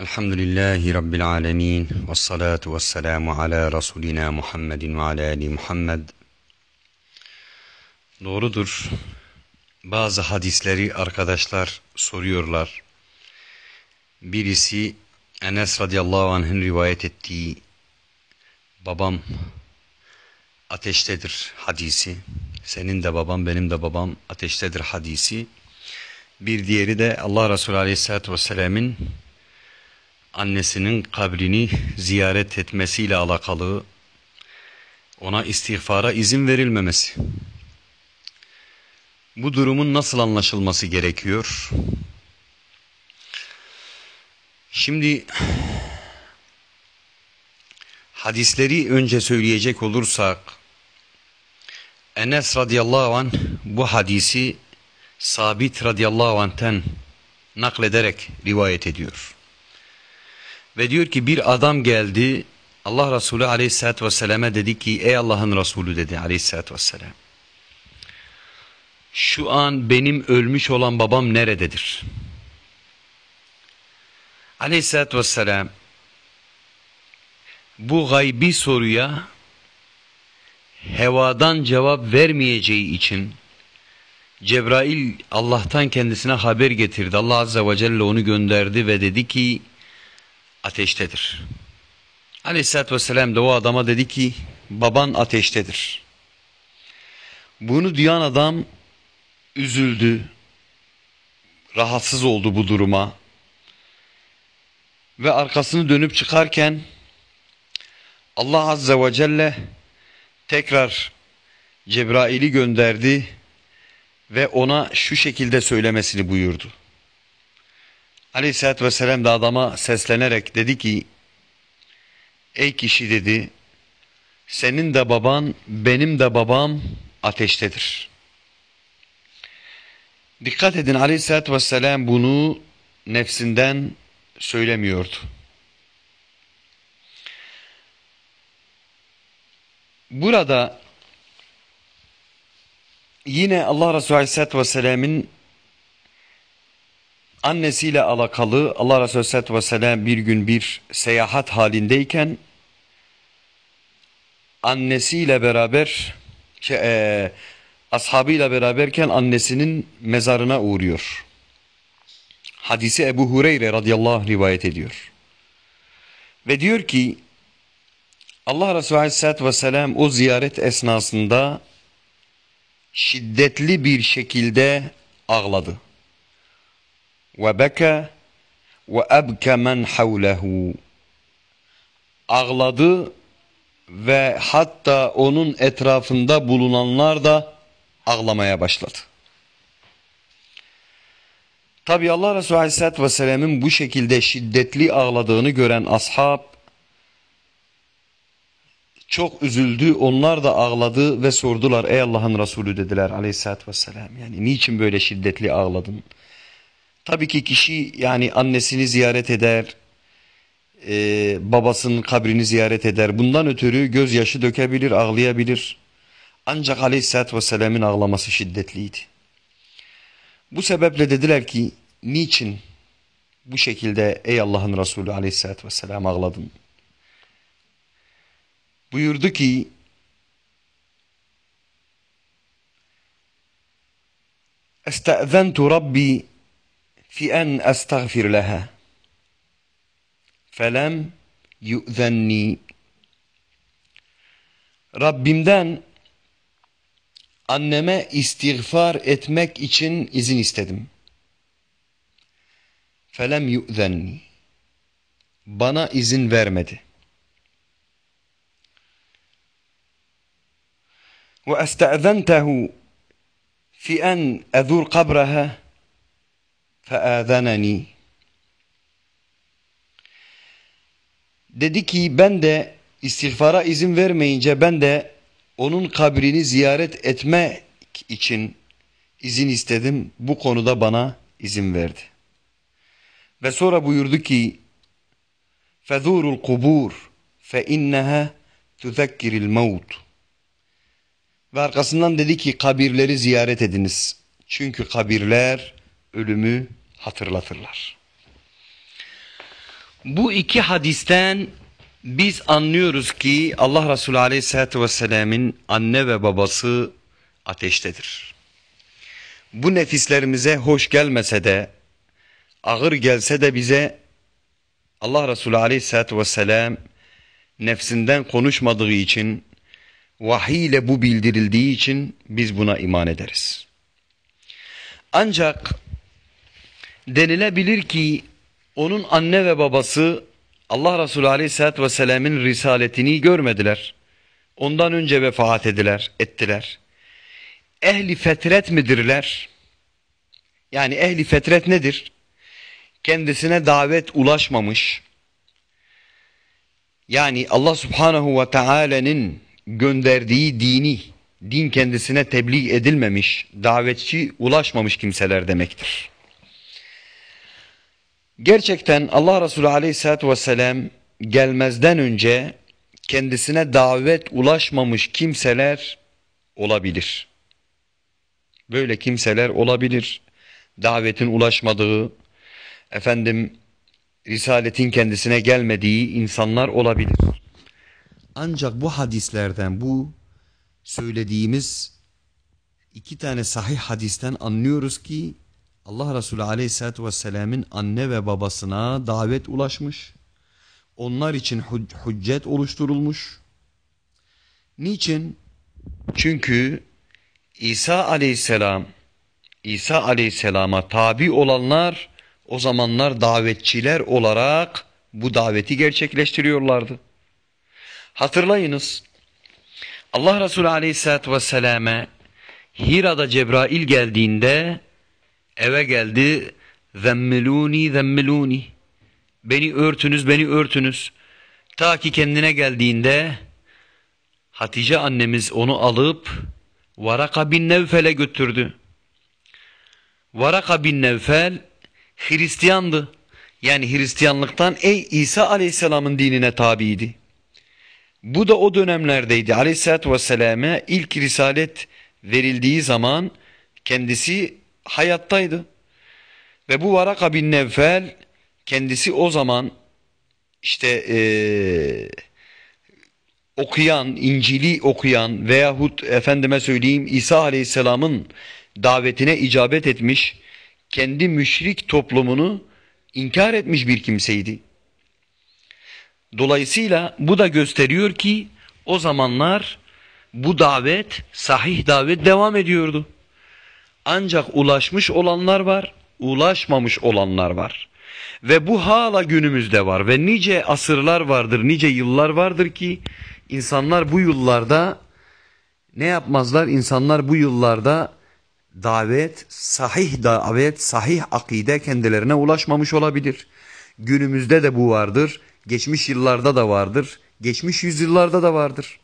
Elhamdülillahi Rabbil alemin. Ve salatu ve selamu ala Resulina Muhammedin ve ala Ali Muhammed. Doğrudur. Bazı hadisleri arkadaşlar soruyorlar. Birisi Enes radıyallahu anh'ın rivayet ettiği babam ateştedir hadisi. Senin de babam benim de babam ateştedir hadisi. Bir diğeri de Allah Resulü aleyhissalatü vesselam'ın annesinin kabrini ziyaret etmesiyle alakalı ona istiğfara izin verilmemesi. Bu durumun nasıl anlaşılması gerekiyor? Şimdi hadisleri önce söyleyecek olursak Enes radıyallahu an bu hadisi Sabit radıyallahu anh'ten naklederek rivayet ediyor. Ve diyor ki bir adam geldi Allah Resulü aleyhissalatü vesselam'a dedi ki ey Allah'ın Resulü dedi aleyhissalatü vesselam. Şu an benim ölmüş olan babam nerededir? Aleyhissalatü vesselam bu gaybi soruya hevadan cevap vermeyeceği için Cebrail Allah'tan kendisine haber getirdi. Allah Azze ve Celle onu gönderdi ve dedi ki ateştedir. Aleyhisselatü Vesselam da o adama dedi ki baban ateştedir. Bunu duyan adam üzüldü, rahatsız oldu bu duruma ve arkasını dönüp çıkarken Allah Azze ve Celle tekrar Cebrail'i gönderdi ve ona şu şekilde söylemesini buyurdu. Aleyhisselatü Vesselam da adama seslenerek dedi ki Ey kişi dedi senin de baban benim de babam ateştedir. Dikkat edin Aleyhisselatü Vesselam bunu nefsinden söylemiyordu. Burada yine Allah Resulü Aleyhisselatü Vesselam'ın annesiyle alakalı Allah Resulü Aleyhisselatü Vesselam bir gün bir seyahat halindeyken annesiyle beraber şey, e, ashabıyla beraberken annesinin mezarına uğruyor. Hadisi Ebu Hureyre radıyallahu anh rivayet ediyor. Ve diyor ki Allah Resulü Aleyhisselatü Vesselam o ziyaret esnasında şiddetli bir şekilde ağladı. Ve ebke men havlehu. Ağladı ve hatta onun etrafında bulunanlar da ağlamaya başladı. Tabi Allah Resulü Aleyhisselatü Vesselam'ın bu şekilde şiddetli ağladığını gören ashab çok üzüldü. Onlar da ağladı ve sordular. Ey Allah'ın Resulü dediler aleyhissalatü vesselam. Yani niçin böyle şiddetli ağladın? Tabii ki kişi yani annesini ziyaret eder, e, babasının kabrini ziyaret eder. Bundan ötürü gözyaşı dökebilir, ağlayabilir. Ancak aleyhissalatü vesselamın ağlaması şiddetliydi. Bu sebeple dediler ki niçin bu şekilde ey Allah'ın Resulü aleyhissalatü vesselam ağladın? Buyurdu ki Esta'zentu Rabbi fi en estağfir leha felem yu'zenni Rabbimden anneme istiğfar etmek için izin istedim. Felem yu'zenni bana izin vermedi. واستاذنته في ان ازور قبرها فاذنني dedi ki ben de istiğfara izin vermeyince ben de onun kabrini ziyaret etmek için izin istedim. Bu konuda bana izin verdi. Ve sonra buyurdu ki فَذُورُ الْقُبُورِ فَاِنَّهَا تُذَكِّرِ الْمَوْتُ Ve arkasından dedi ki kabirleri ziyaret ediniz. Çünkü kabirler ölümü hatırlatırlar. Bu iki hadisten biz anlıyoruz ki Allah Resulü Aleyhisselatü Vesselam'ın anne ve babası ateştedir. Bu nefislerimize hoş gelmese de, ağır gelse de bize Allah Resulü Aleyhisselatü Vesselam nefsinden konuşmadığı için, vahiy ile bu bildirildiği için biz buna iman ederiz. Ancak denilebilir ki onun anne ve babası Allah Resulü Aleyhisselatü Vesselam'ın risaletini görmediler. Ondan önce vefat ediler, ettiler. Ehli fetret midirler? Yani ehli fetret nedir? Kendisine davet ulaşmamış. Yani Allah Subhanahu ve Taala'nın gönderdiği dini, din kendisine tebliğ edilmemiş, davetçi ulaşmamış kimseler demektir. Gerçekten Allah Resulü aleyhissalatü vesselam gelmezden önce kendisine davet ulaşmamış kimseler olabilir. Böyle kimseler olabilir. Davetin ulaşmadığı, efendim risaletin kendisine gelmediği insanlar olabilir. Ancak bu hadislerden bu söylediğimiz iki tane sahih hadisten anlıyoruz ki Allah Resulü Aleyhisselatü Vesselam'ın anne ve babasına davet ulaşmış. Onlar için hüccet oluşturulmuş. Niçin? Çünkü İsa Aleyhisselam, İsa Aleyhisselam'a tabi olanlar o zamanlar davetçiler olarak bu daveti gerçekleştiriyorlardı. Hatırlayınız. Allah Resulü Aleyhisselatü Vesselam'e Hira'da Cebrail geldiğinde eve geldi. Zemmiluni zemmiluni. Beni örtünüz beni örtünüz. Ta ki kendine geldiğinde Hatice annemiz onu alıp Varaka bin Nevfel'e götürdü. Varaka bin Nevfel Hristiyandı. Yani Hristiyanlıktan ey İsa Aleyhisselam'ın dinine tabiydi. Bu da o dönemlerdeydi. Aleyhisselatü Vesselam'a ilk risalet verildiği zaman kendisi hayattaydı. Ve bu Varaka bin Nevfel kendisi o zaman işte ee, okuyan, İncil'i okuyan veyahut efendime söyleyeyim İsa Aleyhisselam'ın davetine icabet etmiş, kendi müşrik toplumunu inkar etmiş bir kimseydi. Dolayısıyla bu da gösteriyor ki o zamanlar bu davet, sahih davet devam ediyordu. Ancak ulaşmış olanlar var, ulaşmamış olanlar var. Ve bu hala günümüzde var ve nice asırlar vardır, nice yıllar vardır ki insanlar bu yıllarda ne yapmazlar? İnsanlar bu yıllarda davet, sahih davet, sahih akide kendilerine ulaşmamış olabilir. Günümüzde de bu vardır, geçmiş yıllarda da vardır, geçmiş yüzyıllarda da vardır.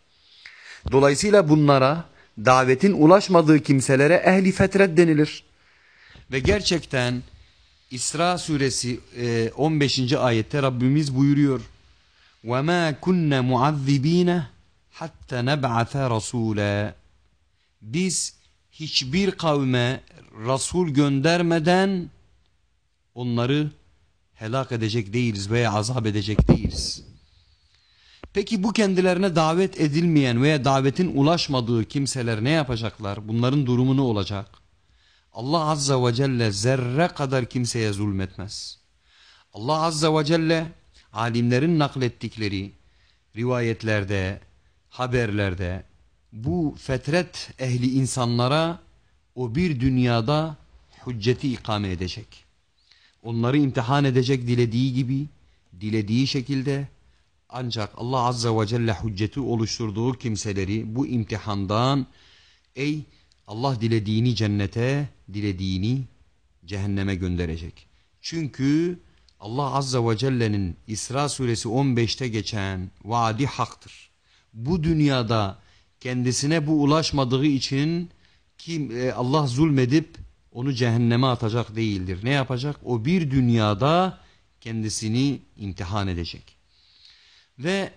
Dolayısıyla bunlara davetin ulaşmadığı kimselere ehli fetret denilir. Ve gerçekten İsra suresi 15. E, ayette Rabbimiz buyuruyor. وَمَا كُنَّ مُعَذِّب۪ينَ hatta نَبْعَثَ رَسُولًا Biz hiçbir kavme Resul göndermeden onları helak edecek değiliz veya azap edecek değiliz. Peki bu kendilerine davet edilmeyen veya davetin ulaşmadığı kimseler ne yapacaklar? Bunların durumu ne olacak? Allah Azza ve Celle zerre kadar kimseye zulmetmez. Allah Azza ve Celle alimlerin naklettikleri rivayetlerde, haberlerde bu fetret ehli insanlara o bir dünyada hücceti ikame edecek. Onları imtihan edecek dilediği gibi, dilediği şekilde ancak Allah Azza ve Celle hücceti oluşturduğu kimseleri bu imtihandan ey Allah dilediğini cennete, dilediğini cehenneme gönderecek. Çünkü Allah Azza ve Celle'nin İsra suresi 15'te geçen vaadi haktır. Bu dünyada kendisine bu ulaşmadığı için kim e, Allah zulmedip onu cehenneme atacak değildir. Ne yapacak? O bir dünyada kendisini imtihan edecek. Ve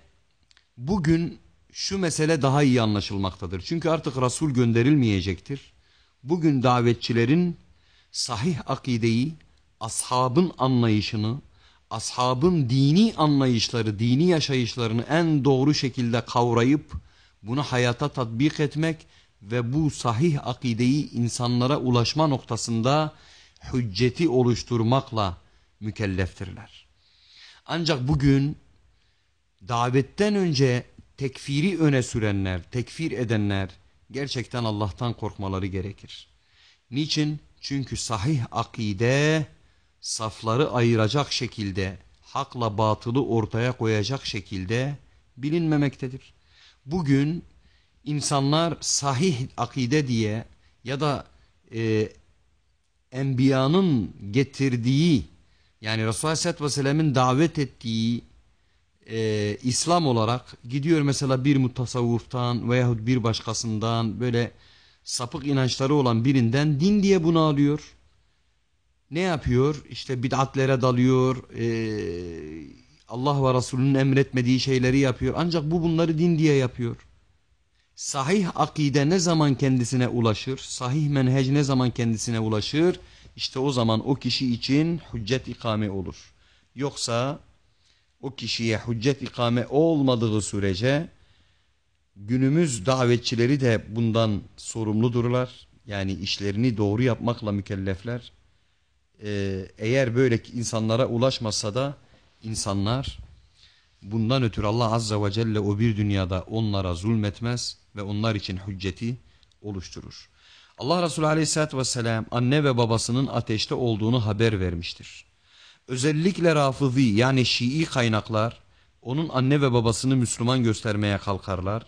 bugün şu mesele daha iyi anlaşılmaktadır. Çünkü artık Resul gönderilmeyecektir. Bugün davetçilerin sahih akideyi, ashabın anlayışını, ashabın dini anlayışları, dini yaşayışlarını en doğru şekilde kavrayıp bunu hayata tatbik etmek ve bu sahih akideyi insanlara ulaşma noktasında hücceti oluşturmakla mükelleftirler. Ancak bugün davetten önce tekfiri öne sürenler, tekfir edenler gerçekten Allah'tan korkmaları gerekir. Niçin? Çünkü sahih akide safları ayıracak şekilde, hakla batılı ortaya koyacak şekilde bilinmemektedir. Bugün insanlar sahih akide diye ya da e, Enbiya'nın getirdiği yani Resulullah Aleyhisselatü Vesselam'ın davet ettiği e, İslam olarak gidiyor mesela bir mutasavvuftan veyahut bir başkasından böyle sapık inançları olan birinden din diye bunu alıyor. Ne yapıyor? İşte bid'atlere dalıyor. E, Allah ve Resulünün emretmediği şeyleri yapıyor. Ancak bu bunları din diye yapıyor. Sahih akide ne zaman kendisine ulaşır? Sahih menhec ne zaman kendisine ulaşır? İşte o zaman o kişi için hüccet ikame olur. Yoksa o kişiye hüccet ikame olmadığı sürece günümüz davetçileri de bundan sorumludurlar. Yani işlerini doğru yapmakla mükellefler. Ee, eğer böyle insanlara ulaşmasa da insanlar bundan ötürü Allah Azza ve Celle o bir dünyada onlara zulmetmez ve onlar için hücceti oluşturur. Allah Resulü Aleyhisselatü Vesselam anne ve babasının ateşte olduğunu haber vermiştir. Özellikle Rafızi yani Şii kaynaklar onun anne ve babasını Müslüman göstermeye kalkarlar.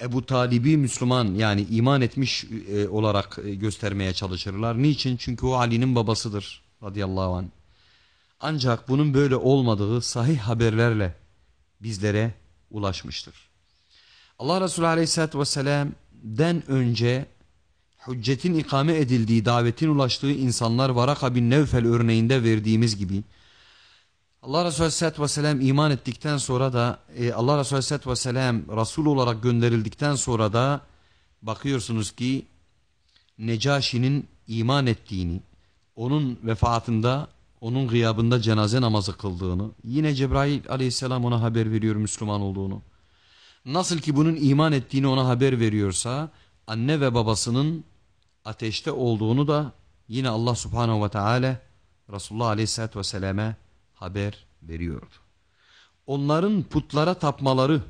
Ebu Talib'i Müslüman yani iman etmiş e, olarak e, göstermeye çalışırlar. Niçin? Çünkü o Ali'nin babasıdır radıyallahu anh. Ancak bunun böyle olmadığı sahih haberlerle bizlere ulaşmıştır. Allah Resulü Aleyhisselatü Vesselam'den önce hüccetin ikame edildiği, davetin ulaştığı insanlar Varaka bin Nevfel örneğinde verdiğimiz gibi Allah Resulü Aleyhisselatü Vesselam iman ettikten sonra da e, Allah Resulü Aleyhisselatü Vesselam Resul olarak gönderildikten sonra da bakıyorsunuz ki Necaşi'nin iman ettiğini, onun vefatında, onun gıyabında cenaze namazı kıldığını, yine Cebrail aleyhisselam ona haber veriyor Müslüman olduğunu. Nasıl ki bunun iman ettiğini ona haber veriyorsa, anne ve babasının ateşte olduğunu da yine Allah subhanehu ve teala Resulullah aleyhissalatü vesselam'e haber veriyordu. Onların putlara tapmaları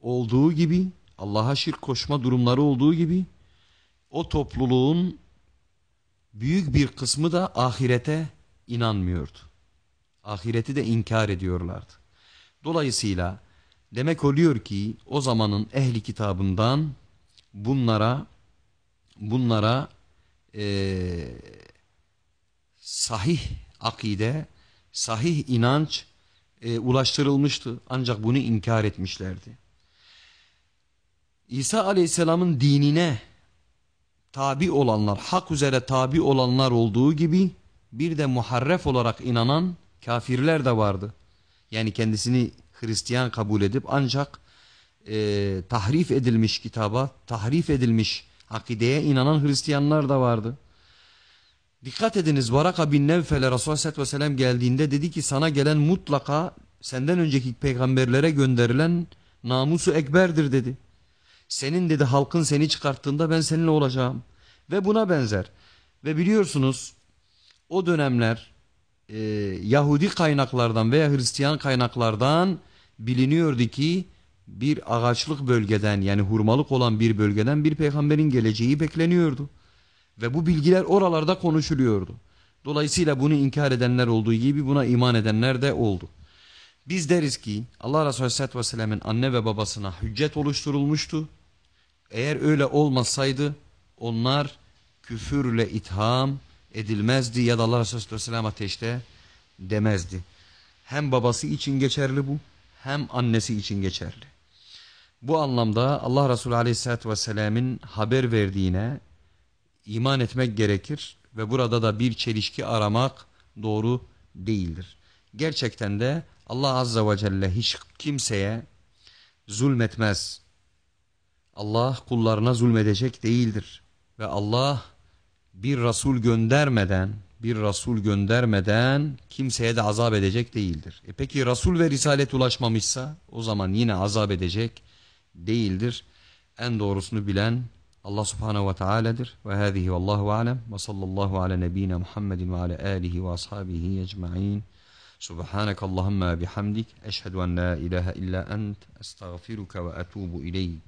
olduğu gibi Allah'a şirk koşma durumları olduğu gibi o topluluğun büyük bir kısmı da ahirete inanmıyordu. Ahireti de inkar ediyorlardı. Dolayısıyla demek oluyor ki o zamanın ehli kitabından bunlara bunlara e, sahih akide, sahih inanç e, ulaştırılmıştı. Ancak bunu inkar etmişlerdi. İsa aleyhisselamın dinine tabi olanlar, hak üzere tabi olanlar olduğu gibi bir de muharref olarak inanan kafirler de vardı. Yani kendisini Hristiyan kabul edip ancak e, tahrif edilmiş kitaba, tahrif edilmiş akideye inanan Hristiyanlar da vardı. Dikkat ediniz Varaka bin Nevfel'e Resulullah Aleyhisselatü Vesselam geldiğinde dedi ki sana gelen mutlaka senden önceki peygamberlere gönderilen namusu ekberdir dedi. Senin dedi halkın seni çıkarttığında ben seninle olacağım. Ve buna benzer. Ve biliyorsunuz o dönemler e, Yahudi kaynaklardan veya Hristiyan kaynaklardan biliniyordu ki bir ağaçlık bölgeden yani hurmalık olan bir bölgeden bir peygamberin geleceği bekleniyordu. Ve bu bilgiler oralarda konuşuluyordu. Dolayısıyla bunu inkar edenler olduğu gibi buna iman edenler de oldu. Biz deriz ki Allah Resulü Aleyhisselatü Vesselam'ın anne ve babasına hüccet oluşturulmuştu. Eğer öyle olmasaydı onlar küfürle itham edilmezdi ya da Allah Resulü Aleyhisselam ateşte demezdi. Hem babası için geçerli bu hem annesi için geçerli. Bu anlamda Allah Resulü Aleyhisselatü Vesselam'ın haber verdiğine iman etmek gerekir ve burada da bir çelişki aramak doğru değildir. Gerçekten de Allah Azze ve Celle hiç kimseye zulmetmez. Allah kullarına zulmedecek değildir. Ve Allah bir Resul göndermeden, bir Resul göndermeden kimseye de azap edecek değildir. E peki Resul ve Risalet ulaşmamışsa o zaman yine azap edecek değildir. En doğrusunu bilen Allah subhanehu ve teala'dır. Ve hâzihi vallahu alem ve sallallahu ala nebine Muhammedin ve ala alihi ve ashabihi ecma'in. سبحانك اللهم بحمدك أشهد أن لا إله إلا أنت أستغفرك وأتوب إليك